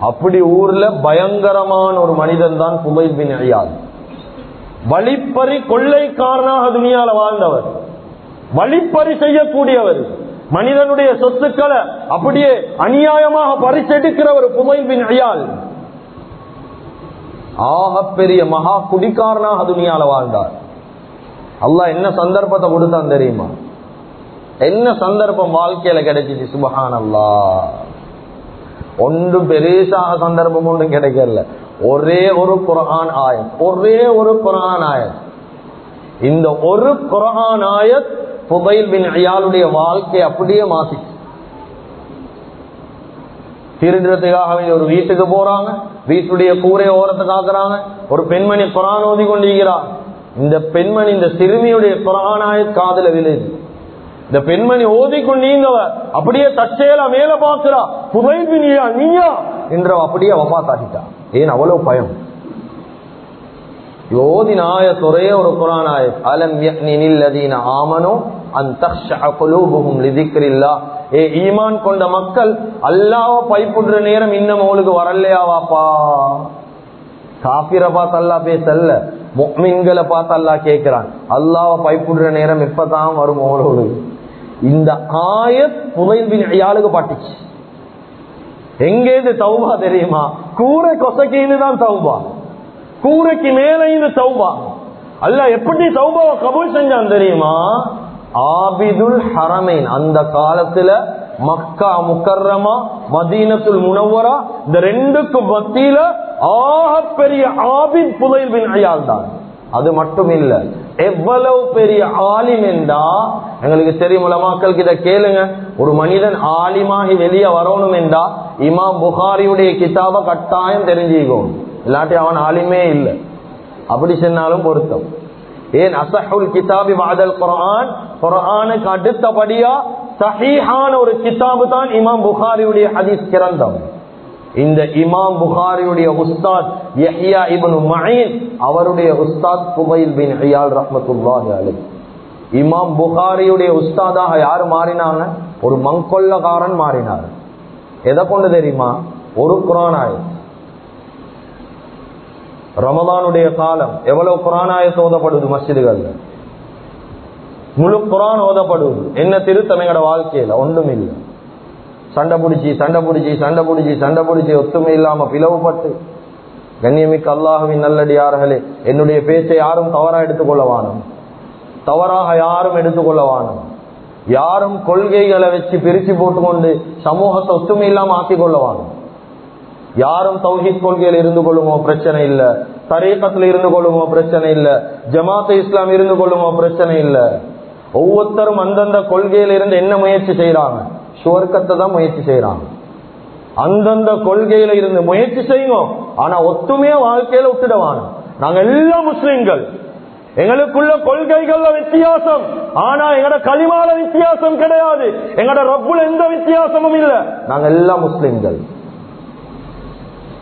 அப்படி ஊர்ல பயங்கரமான ஒரு மனிதன் தான் புமைல் பின் ஐயால் வழிப்பறி கொள்ளைக்காரனாக துணியால வாழ்ந்தவர். வழிப்பறி செய்யக்கூடியவர். மனிதனுடைய சொத்துக்களை அப்படியே அநியாயமாக பறிச்செடுக்கிறவர் புமைல் பின் ஐயால் ஆகப்பெரிய மகா குடிக்காரனாக துணியால வாழ்ந்தார். அல்லாஹ் என்ன சந்தர்ப்பத்தை கொடுத்தான் தெரியுமா? என்ன சந்தர்ப்பம் வாழ்க்கையில கிடைச்சிச்சு? சுபஹான் அல்லா ஒன்றும் பெருசாக சந்தர்ப்பம் ஒன்றும் கிடைக்கல. ஒரே ஒரு குரான் ஆயம். ஒரே ஒரு குரான் ஆயம். இந்த ஒரு குரான் ஆயத் புகையில் பின் ஐயாளுடைய வாழ்க்கை அப்படியே மாசி திருடுறதுக்காக ஒரு வீட்டுக்கு போறாங்க. வீட்டுடைய கூரை ஓரத்தை காக்குறாங்க. ஒரு பெண்மணி குரான் ஓதி கொண்டிருக்கிறார் இந்த பெண்மணி இந்த சிறுமியுடைய குரானாய காதல விழுது. இந்த பெண்மணி ஓதி கொண்டீங்கவ அப்படியே தற்செயலா மேல பாக்குறா புகைபினியா நீயா? என்ற அப்படியே வபாத்தாகிட்டா ஏன் அவ்வளவு பயம்? யோதி நாய துறைய ஒரு குரானாய் அலம் நினில்லதீன ஆமனோ அந்த ஏ ஈமான் கொண்ட மக்கள் அல்லாவ பைப்புடுற நேரம் இன்னும் அவளுக்கு வரலையாவாப்பா. காபிர பார்த்து அல்லா பேசல்ல மொமின்களை பார்த்து அல்லா கேட்கிறான் அல்லாவ பைப்புடுற நேரம் இப்பதான் வரும் அவளோடு. இந்த ஆயத் புதைவின் ஐயாளுக்கு பாட்டுச்சு. எங்கேருந்து தௌபா தெரியுமா? கூரை கொசக்கின்னு தான் தௌபா. கூரைக்கு மேல தௌபா. அல்ல எப்படி சௌபாவை கபூல் செஞ்சான் தெரியுமா? ஆபிதுல் ஹரமேன். அந்த காலத்துல மக்கா முக்கர்ரமா மதீனத்துல் முனவரா இந்த ரெண்டுக்கும் மத்தியில ஆக பெரிய ஆபித் புதைல் பின் அயால் தான். அது மட்டும் இல்ல. எவ்வளவு பெரிய ஆலிம் என்றா எங்களுக்கு தெரியும் உலமாக்கள் கிட்ட கேளுங்க. ஒரு மனிதன் ஆலிமாகி வெளியே வரணும் என்றா இமாம் புகாரியுடைய கிதாப கட்டாயம் தெரிஞ்சுக்கும். இல்லாட்டி அவன் ஆலிமே இல்லை. அப்படி சொன்னாலும் பொருத்தம். ஏன் அசஹுல் கிதாபி வாதல் குரான் குரானுக்கு அடுத்தபடியா சஹீஹான ஒரு கிதாபு தான் இமாம் புகாரியுடைய ஹதீஸ் கிரந்தம். இந்த இமாம் புகாரியுடைய உஸ்தாத் யஹியா இபனு மயின் அவருடைய உஸ்தாத் புகையில் பின் ஹியால் ரஹமத்துல்லாஹி அலைஹி. இமாம் புகாரியுடைய உஸ்தாதாக யார் மாறினாங்க? ஒரு மங்கொல்லகாரன் மாறினார். எதை கொண்டு தெரியுமா? ஒரு குரான் ஆயத். ரமதானுடைய காலம் எவ்வளவு குரானாயத்து ஓதப்படுது மசிதுகள்ல முழு குரான் ஓதப்படுவது என்ன திருத்தம் எங்களோட வாழ்க்கையில? ஒன்றும் இல்லை. சண்டை பிடிச்சி சண்டை பிடிச்சி சண்டை பிடிச்சி சண்டை பிடிச்சி ஒத்துமை இல்லாம பிளவுபட்டு கண்ணியமிக்க அல்லாஹுவின் நல்லடியார்களே என்னுடைய பேச்சை யாரும் தவறா எடுத்துக்கொள்ளவானும் தவறாக யாரும் எடுத்துக்கொள்ளவானும் யாரும் கொள்கைகளை வச்சு பிரிச்சு போட்டுக்கொண்டு சமூகத்தை ஒத்துமை இல்லாம ஆக்கிக் யாரும் தௌஹித் கொள்கையில் இருந்து கொள்ளுமோ பிரச்சனை இல்ல. தரீக்கத்துல இருந்து கொள்ளுமோ பிரச்சனை இல்ல. ஜமாத் இஸ்லாம் இருந்து கொள்ளுமோ பிரச்சனை இல்ல. ஒவ்வொருத்தரும் அந்தந்த கொள்கையில இருந்து என்ன முயற்சி செய்யறாங்க சுவர்க்கத்தை தான் முயற்சி செய்யறாங்க அந்தந்த கொள்கையில இருந்து முயற்சி செய்யும் ஆனா ஒத்துமையா வாழ்க்கையில விட்டுடுவாங்க நாங்க எல்லாம் முஸ்லிம்கள். எங்களுக்குள்ள கொள்கைகள்ல வித்தியாசம். ஆனா எங்கட களிமால வித்தியாசம் கிடையாது. எங்கட ரப்புல எந்த வித்தியாசமும் இல்ல. நாங்க எல்லாம் முஸ்லிம்கள்.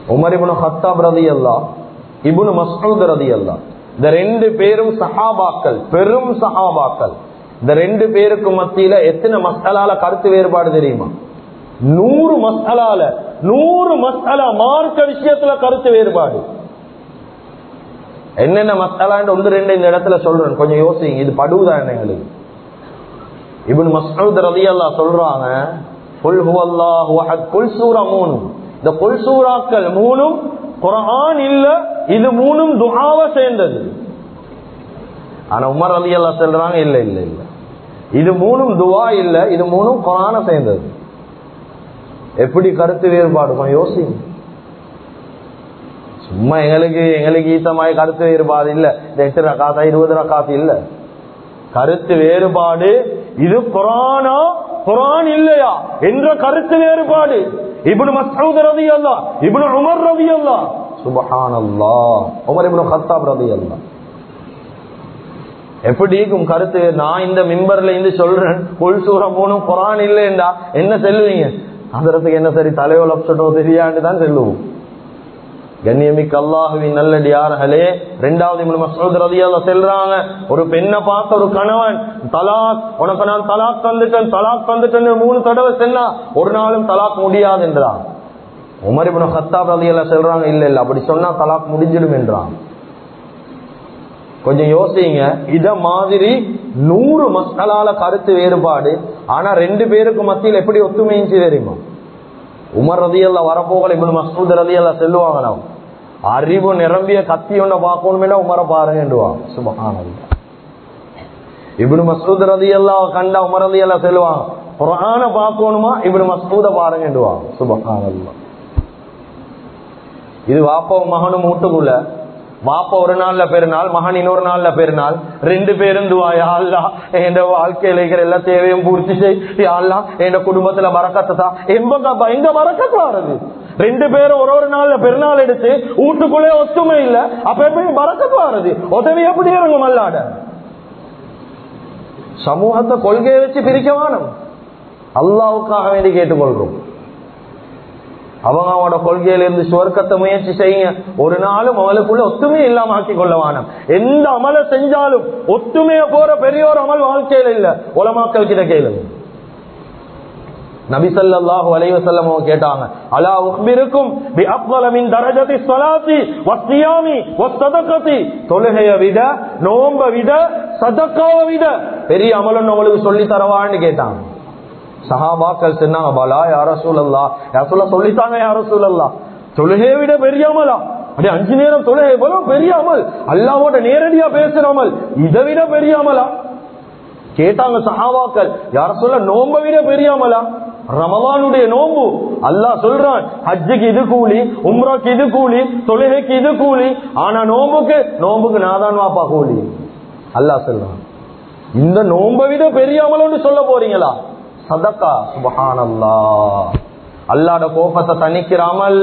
உமர் இபுனு ஹத்தாப் ரதி அல்லா இபுனு மசூத் ரதி அல்லா இந்த ரெண்டு பேரும் சஹாபாக்கள் பெரும் சஹாபாக்கள். இந்த ரெண்டு பேருக்கு மத்தியில எத்தனை மசாலால கருத்து வேறுபாடு தெரியுமா? நூறு மசாலால நூறு மசாலா மார்க்க விஷயத்துல கருத்து வேறுபாடு. என்னென்ன மசாலான்னு ஒன்று ரெண்டு இந்த இடத்துல சொல்றேன். கொஞ்சம் யோசிங்க. இது படுவதா எங்களுக்கு. இவன் மசூத் ரதி அல்லா சொல்றாங்க மூணு இந்த கொல்சூராக்கள் மூணும் குரான் இல்ல இது மூணும் துகாவ சேர்ந்தது. ஆனா உமர் அலி அல்லா சொல்றாங்க இல்ல இல்ல இல்ல. இது மூணும் துவா இல்ல இது மூணும் கொரான சேர்ந்தது. எப்படி கருத்து வேறுபாடு? யோசி யோசிங்க. சும்மா எங்களுக்கு எங்களுக்கு ஈத்தமாய் கருத்து வேறுபாடு இல்ல. இந்த எட்டு ரக்காத்தா இருபது ரக்காத்து இல்ல. கருத்து வேறுபாடு இது குரானா? குரான் இல்லையா? என்ற கருத்து வேறுபாடு. இப்னு மஸ்ஊத் அல்லா இப்னு உமர் ரலியல்லாஹ். சுப்ஹானல்லாஹ். உமர் இப்னு கத்தாப் அல்லா எப்படிக்கும் கருத்து நான் இந்த மிம்பர்ல இருந்து சொல்றேன் கொள் சூரம் போனும் குரான் இல்லைண்டா என்ன செல்லுவீங்க? அதற்கு என்ன சரி தலையோல் அப்சட்டோ தெரியாண்டு தான் செல்லுவோம். கண்ணியமிக்க அல்லாஹுவின் நல்லடியார்களே ரெண்டாவது இப்னு மஸ்ஊத் செல்றாங்க ஒரு பெண்ணை பார்த்த ஒரு கணவன் தலாக் உனக்கு நான் தலாக் தந்துட்டேன் தலாக் தந்துட்டேன்னு மூணு தடவை சென்னா ஒரு நாளும் தலாக் முடியாது என்றான் உமர் ஹத்தாப் ரலியல்லாஹு செல்றாங்க இல்ல இல்ல அப்படி சொன்னா தலாக் முடிஞ்சிடும் என்றான். கொஞ்சம் யோசிங்க. இத மாதிரி நூறு மக்களால கருத்து வேறுபாடு. ஆனா ரெண்டு பேருக்கு மத்தியில் எப்படி ஒத்துமையிச்சு தெரியுமா? உமர் ரதியல்ல வரப்போகல இப்படி மசூத் ரதியல்ல செல்லுவாங்க அறிவு நிரம்பிய கத்தி ஒன்ன பார்க்கணுமே உமரை பாருங்கன்றுவான் சுபகான இப்படி மசூத் எல்லாம் கண்டா உமர் ரதியல்லா செல்லுவாங்க குரான பார்க்கணுமா? இப்படி மசூத பாருங்கன்றுவான் சுபகான இது வாப்பாவும் மகனும் மூட்டுக்குள்ள. வாப்ப ஒரு நாள்ல பெருநாள் மகன் இன்னொரு நாள்ல பெருநாள். ரெண்டு பேரும் துவாயா என் வாழ்க்கையில இருக்கிற எல்லா தேவையும் பூர்த்தி செய்யலாம் அல்லா என் குடும்பத்துல மறக்கத்தா எம்பக்கா எங்க எங்க வருது? ரெண்டு பேரும் ஒரு ஒரு நாள்ல பெருநாள் எடுத்து வீட்டுக்குள்ளே ஒத்துமை இல்ல. அப்ப எப்படி பறக்கத்து வருது? உதவி எப்படி இறங்கும் அல்லாட? சமூகத்தை கொள்கையை வச்சு பிரிக்க வேணும். அல்லாவுக்காக வேண்டி கேட்டுக்கொள்றோம். அவங்க அவனோட கொள்கையில இருந்து சுவர்க்கத்தை முயற்சி செய்யுங்க ஒரு நாளும் அவளுக்குள்ள ஒத்துமையை இல்லாம ஆக்கி கொள்ள எந்த அமலை செஞ்சாலும் ஒத்துமைய போற பெரியோர் அமல் வாழ்க்கையில இல்ல. உலமாக்கள் கிட்ட கேளுங்க. நபிசல்லாஹு அலைவசல்லம் கேட்டாங்க அலா உக்பிருக்கும் பி அப்வல மின் தரஜதி ஸலாத்தி வஸ்ஸியாமி வஸ்ஸதகதி தொழுகைய விட நோம்ப விட சதக்காவை விட பெரிய அமலன் உங்களுக்கு சொல்லி தரவான்னு கேட்டாங்க. சஹாபாக்கள் சொன்னாங்க பலா யார சூழல்லா யார சொல்ல சொல்லித்தாங்க யார சூழல்லா தொழுகையை விட பெரியாமலா அப்படியே அப்படி அஞ்சு நேரம் தொழுகை போல பெரியாமல் அல்லாவோட நேரடியா பேசுறாமல் இதை விட பெரியாமலா கேட்டாங்க சஹாவாக்கள் யார சொல்ல நோம்ப விட பெரியாமலா ரமவானுடைய நோம்பு அல்லாஹ் சொல்றான் ஹஜ்ஜுக்கு இது கூலி உம்ராக்கு இது கூலி தொழுகைக்கு இது கூலி. ஆனா நோம்புக்கு நோம்புக்கு நாதான் வாப்பா கூலி. அல்லாஹ் சொல்றான் இந்த நோம்ப விட பெரிய சொல்ல போறீங்களா? சதக்கா சுபஹானல்லா அல்லாட கோபத்தை தணிக்கிறாமல்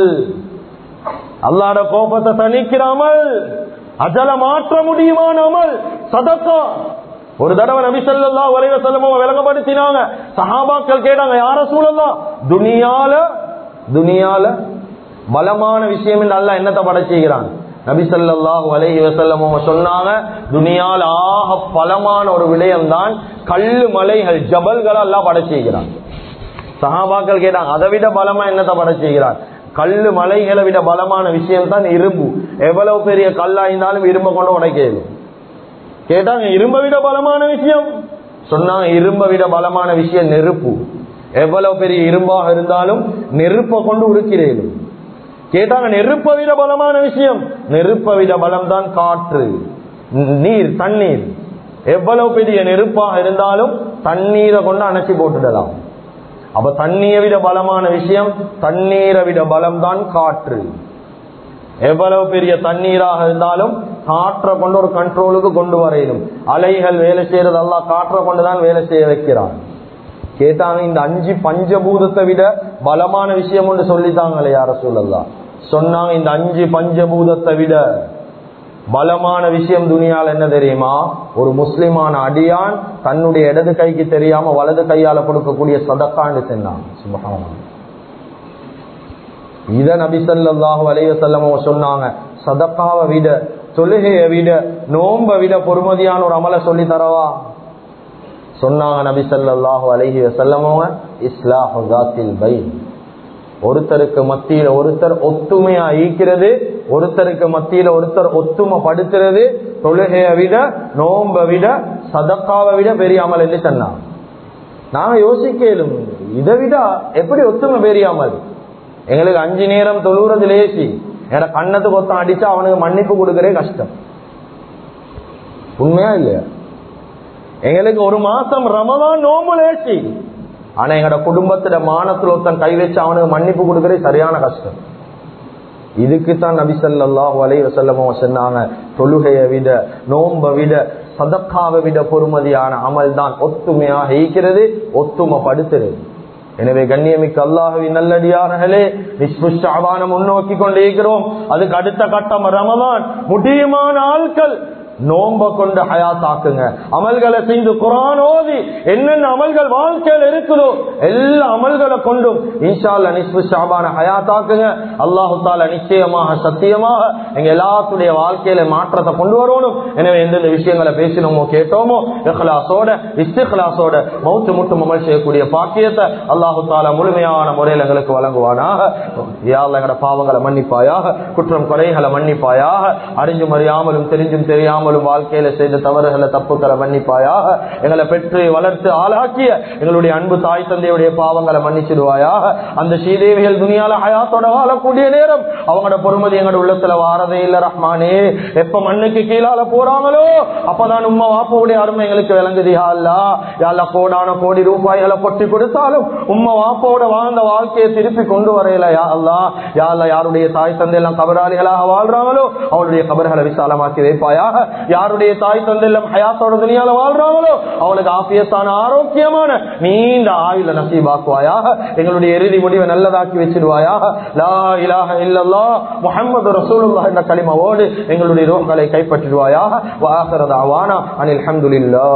அல்லாட கோபத்தை தணிக்கிறாமல் அஜல மாற்ற முடியுமானாமல் சதக்கா. ஒரு தடவை நபி சொல்லா வரைவ செல்லமோ விளங்கப்படுத்தினாங்க. சஹாபாக்கள் கேட்டாங்க யார சூழல்லாம் துனியால துனியால பலமான விஷயம் என்று அல்ல என்னத்தை படைச்சுக்கிறான்? நபிசல்லாஹு அலஹி வசல்லமோ சொன்னாங்க துணியால் ஆக பலமான ஒரு விடயம் தான் கல்லு மலைகள் ஜபல்களை எல்லாம் படைச்சுகிறான் சஹாபாக்கள் கேட்டாங்க அதை விட பலமா என்னத்தை செய்கிறார் கல்லு மலைகளை விட பலமான விஷயம் தான் இரும்பு. எவ்வளவு பெரிய கல்லாய்ந்தாலும் இரும்பை இரும்ப கொண்டு உடைக்கிறது கேட்டாங்க இரும்ப விட பலமான விஷயம்? சொன்னாங்க இரும்ப விட பலமான விஷயம் நெருப்பு. எவ்வளவு பெரிய இரும்பாக இருந்தாலும் நெருப்பை கொண்டு உடுக்கிறேன் கேட்டாங்க நெருப்ப விட பலமான விஷயம். நெருப்ப விட பலம் தான் காற்று நீர் தண்ணீர். எவ்வளவு பெரிய நெருப்பாக இருந்தாலும் தண்ணீரை கொண்டு அணைச்சி போட்டுடலாம். அப்ப தண்ணீரை விட பலமான விஷயம் தண்ணீரை விட பலம் தான் காற்று. எவ்வளவு பெரிய தண்ணீராக இருந்தாலும் காற்றை கொண்டு ஒரு கண்ட்ரோலுக்கு கொண்டு வரையிடும் அலைகள் வேலை செய்யறது எல்லாம் காற்றை கொண்டுதான் வேலை செய்ய வைக்கிறான். கேட்டாங்க இந்த அஞ்சு பஞ்சபூதத்தை விட பலமான விஷயம் ஒன்று சொல்லித்தாங்களே யார சொல்லலாம் சொன்னாங்க இந்த அஞ்சு பஞ்சபூதத்தை விட பலமான விஷயம் துணியால் என்ன தெரியுமா? ஒரு முஸ்லிமான அடியான் தன்னுடைய இடது கைக்கு தெரியாம வலது கையால கொடுக்கக்கூடிய சதக்காண்டு சொன்னாங்க சுபகான இத நபிசல்லாஹு அலைய செல்லமோ சொன்னாங்க. சதக்காவை விட தொழுகையை விட நோம்ப விட பொறுமதியான ஒரு அமலை சொல்லி தரவா? சொன்னாங்க நபிசல்லாஹு அலஹி வசல்லமோங்க இஸ்லாஹுல் பை ஒருத்தருக்கு மத்தியில ஒருத்தர் ஒத்துமையா ஈக்கிறது ஒருத்தருக்கு மத்தியில ஒருத்தர் ஒத்துமை படுத்துறது தொழுகையை விட நோம்ப விட சதக்காவை விட பெரியாமல் என்று சொன்னான் நாங்க யோசிக்கலும் இதை விட எப்படி ஒத்துமை பெரியாமல் எங்களுக்கு அஞ்சு நேரம் தொழுகிறது லேசி. என கண்ணத்து கொத்தம் அடிச்சா அவனுக்கு மன்னிப்பு கொடுக்கறே கஷ்டம். உண்மையா இல்லையா? எங்களுக்கு ஒரு மாசம் ரமதான் நோம்பு லேசி. ஆனா எங்களோட குடும்பத்துல மானத்துல ஒருத்தன் கை வச்சு அவனுக்கு மன்னிப்பு கொடுக்கறது சரியான கஷ்டம். இதுக்குத்தான் நபிசல்லாஹு ஸல்லல்லாஹு வசல்லமோ சொன்னாங்க தொழுகையை விட நோம்ப விட சதக்காவை விட பொறுமதியான அமல் தான் ஒத்துமையாக ஈக்கிறது ஒத்துமைப்படுத்துறது. எனவே கண்ணியமிக்க அல்லாஹவி நல்லடியார்களே நிஷ்புஷ்டாபான முன்னோக்கி கொண்டே இருக்கிறோம் அதுக்கு அடுத்த கட்டம் ரமதான் முடியுமான ஆட்கள் நோம்ப கொண்டு ஹயாத்தாக்குங்க. அமல்களை செய்து குரான் ஓதி என்னென்ன அமல்கள் வாழ்க்கையில் இருக்குதோ எல்லா அமல்களை கொண்டும் இன்ஷால்ல நிஸ்பு ஷாபான ஹயாத்தாக்குங்க. அல்லாஹு தால நிச்சயமாக சத்தியமாக எங்க எல்லாத்துடைய வாழ்க்கையில மாற்றத்தை கொண்டு வரணும். எனவே எந்தெந்த விஷயங்களை பேசினோமோ கேட்டோமோ இஹ்லாசோட இஸ்திஹ்லாசோட மௌத்து முட்டும் அமல் செய்யக்கூடிய பாக்கியத்தை அல்லாஹு முழுமையான முறையில் எங்களுக்கு வழங்குவானாக. யாழ் எங்களோட பாவங்களை மன்னிப்பாயாக குற்றம் குறைகளை மன்னிப்பாயாக அறிஞ்சும் அறியாமலும் தெரிஞ்சும் தெரியாமல் நாங்களும் வாழ்க்கையில செய்த தவறுகளை தப்புக்களை மன்னிப்பாயாக எங்களை பெற்று வளர்த்து ஆளாக்கிய எங்களுடைய அன்பு தாய் தந்தையுடைய பாவங்களை மன்னிச்சிடுவாயாக. அந்த ஸ்ரீதேவிகள் துணியால ஹயாத்தோட வாழக்கூடிய நேரம் அவங்களோட பொறுமதி எங்களோட உள்ளத்துல வாரதே இல்ல ரஹ்மானே. எப்ப மண்ணுக்கு கீழால போறாங்களோ அப்பதான் உம்மா வாப்பாவுடைய அருமை எங்களுக்கு விளங்குதியா யா அல்லா கோடான கோடி ரூபாய்களை கொட்டி கொடுத்தாலும் உம்மா வாப்பாவோட வாழ்ந்த வாழ்க்கையை திருப்பி கொண்டு வரையில யா அல்லா. யாழ்லா யாருடைய தாய் தந்தை எல்லாம் கபராளிகளாக வாழ்றாங்களோ அவளுடைய கபர்களை விசாலமாக்கி வைப்பாயாக. யாருடைய தாய் தந்தெல்லாம் ஹயாத்தோட துணியால வாழ்றாங்களோ அவளுக்கு ஆசியத்தான ஆரோக்கியமான நீண்ட ஆயுள நசீபாக்குவாயாக எங்களுடைய இறுதி முடிவை நல்லதாக்கி வச்சிருவாயாக. லா இலாக இல்லல்லா முஹம்மது ரசூலுல்லா என்ற களிமாவோடு எங்களுடைய ரோகங்களை கைப்பற்றிடுவாயாக. வாசரதாவானா அனில் அஹமதுல்லா